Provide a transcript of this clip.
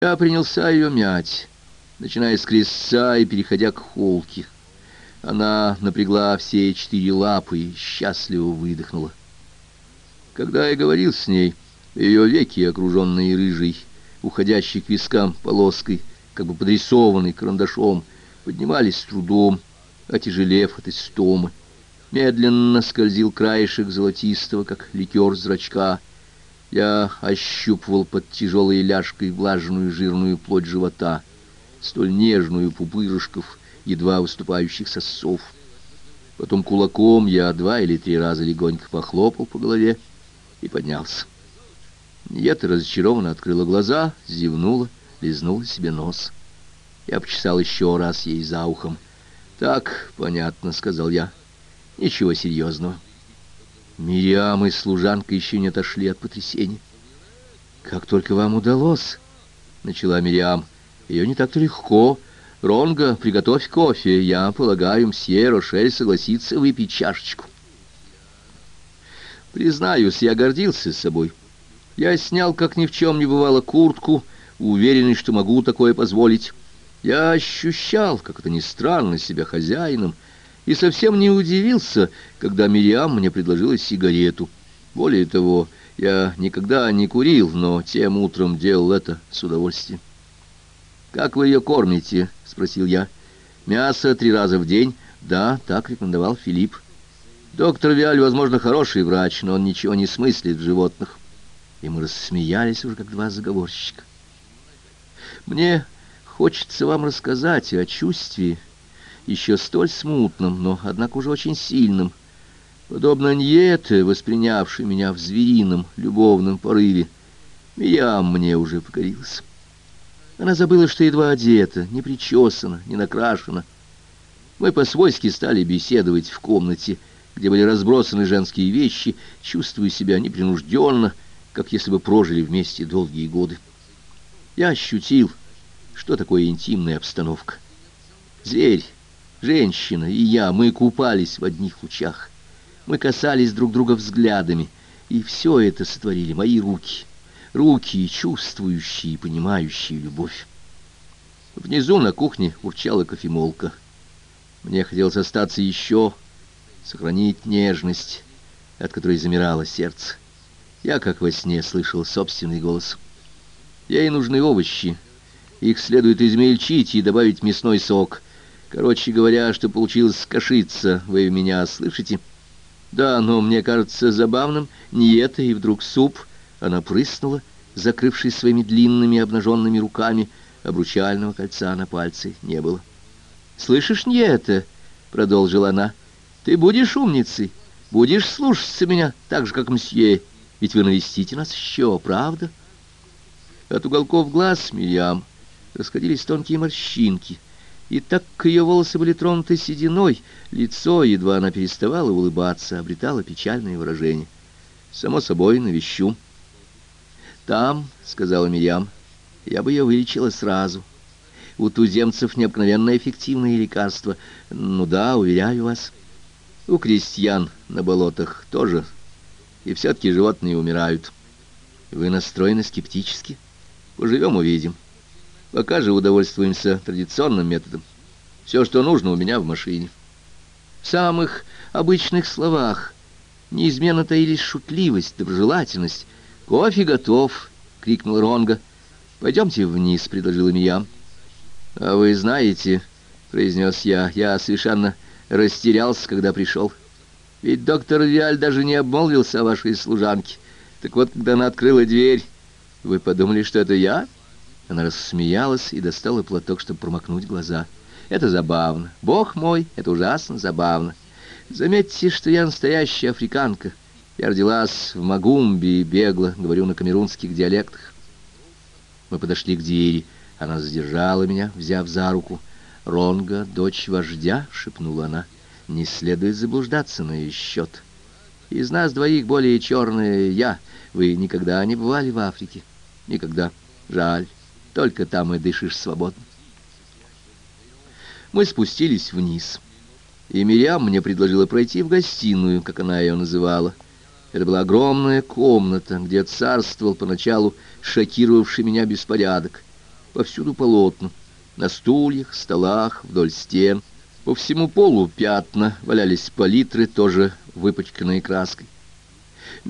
Я принялся ее мять, начиная с крестца и переходя к холке. Она напрягла все четыре лапы и счастливо выдохнула. Когда я говорил с ней, ее веки, окруженные рыжей, уходящей к вискам полоской, как бы подрисованной карандашом, поднимались с трудом, отяжелев от истомы. Медленно скользил краешек золотистого, как ликер зрачка, я ощупывал под тяжелой ляжкой влажную жирную плоть живота, столь нежную пупырышков, едва выступающих сосов. Потом кулаком я два или три раза легонько похлопал по голове и поднялся. Ньета разочарованно открыла глаза, зевнула, лизнула себе нос. Я почесал еще раз ей за ухом. «Так, понятно», — сказал я. «Ничего серьезного». Мириам и служанка еще не отошли от потрясения. «Как только вам удалось!» — начала Мириам. «Ее не так-то легко. Ронга, приготовь кофе. Я полагаю, мсье Рошель согласится выпить чашечку». Признаюсь, я гордился собой. Я снял, как ни в чем не бывало, куртку, уверенный, что могу такое позволить. Я ощущал, как это ни странно, себя хозяином, и совсем не удивился, когда Мириам мне предложила сигарету. Более того, я никогда не курил, но тем утром делал это с удовольствием. «Как вы ее кормите?» — спросил я. «Мясо три раза в день?» «Да, так рекомендовал Филипп. Доктор Виаль, возможно, хороший врач, но он ничего не смыслит в животных». И мы рассмеялись уже как два заговорщика. «Мне хочется вам рассказать о чувстве, еще столь смутным, но, однако, уже очень сильным. Подобно Ньете, воспринявшей меня в зверином, любовном порыве, я мне уже покорился. Она забыла, что едва одета, не причесана, не накрашена. Мы по-свойски стали беседовать в комнате, где были разбросаны женские вещи, чувствуя себя непринужденно, как если бы прожили вместе долгие годы. Я ощутил, что такое интимная обстановка. Зверь, Женщина и я, мы купались в одних лучах. Мы касались друг друга взглядами, и все это сотворили мои руки. Руки, чувствующие и понимающие любовь. Внизу на кухне урчала кофемолка. Мне хотелось остаться еще, сохранить нежность, от которой замирало сердце. Я, как во сне, слышал собственный голос. Ей нужны овощи. Их следует измельчить и добавить мясной сок — Короче говоря, что получилось скошиться, вы меня слышите? Да, но мне кажется забавным не это, и вдруг суп. Она прыснула, закрывшись своими длинными обнаженными руками. Обручального кольца на пальце не было. «Слышишь, не это?» — продолжила она. «Ты будешь умницей, будешь слушаться меня, так же, как мсье, ведь вы навестите нас еще, правда?» От уголков глаз Мирьям расходились тонкие морщинки — и так как ее волосы были тронуты сединой, лицо, едва она переставала улыбаться, обретало печальное выражение. «Само собой, навещу». «Там», — сказала Мирьям, — «я бы ее вылечила сразу. У туземцев необыкновенно эффективные лекарства. Ну да, уверяю вас. У крестьян на болотах тоже. И все-таки животные умирают. Вы настроены скептически? Поживем, увидим». Пока же удовольствуемся традиционным методом. Все, что нужно, у меня в машине. В самых обычных словах неизменно таились шутливость, доброжелательность. «Кофе готов!» — крикнул Ронга. «Пойдемте вниз», — предложила Мия. «А вы знаете», — произнес я, — «я совершенно растерялся, когда пришел. Ведь доктор Виаль даже не обмолвился о вашей служанке. Так вот, когда она открыла дверь, вы подумали, что это я?» Она рассмеялась и достала платок, чтобы промокнуть глаза. Это забавно. Бог мой, это ужасно забавно. Заметьте, что я настоящая африканка. Я родилась в Магумбе и бегла, говорю на камерунских диалектах. Мы подошли к двери. Она задержала меня, взяв за руку. «Ронга, дочь вождя», — шепнула она, — «не следует заблуждаться на ее счет. Из нас двоих более черная я. Вы никогда не бывали в Африке? Никогда. Жаль». Только там и дышишь свободно. Мы спустились вниз. И Мириам мне предложила пройти в гостиную, как она ее называла. Это была огромная комната, где царствовал поначалу шокировавший меня беспорядок. повсюду полотна. На стульях, столах, вдоль стен. По всему полу пятна, валялись палитры, тоже выпачканные краской.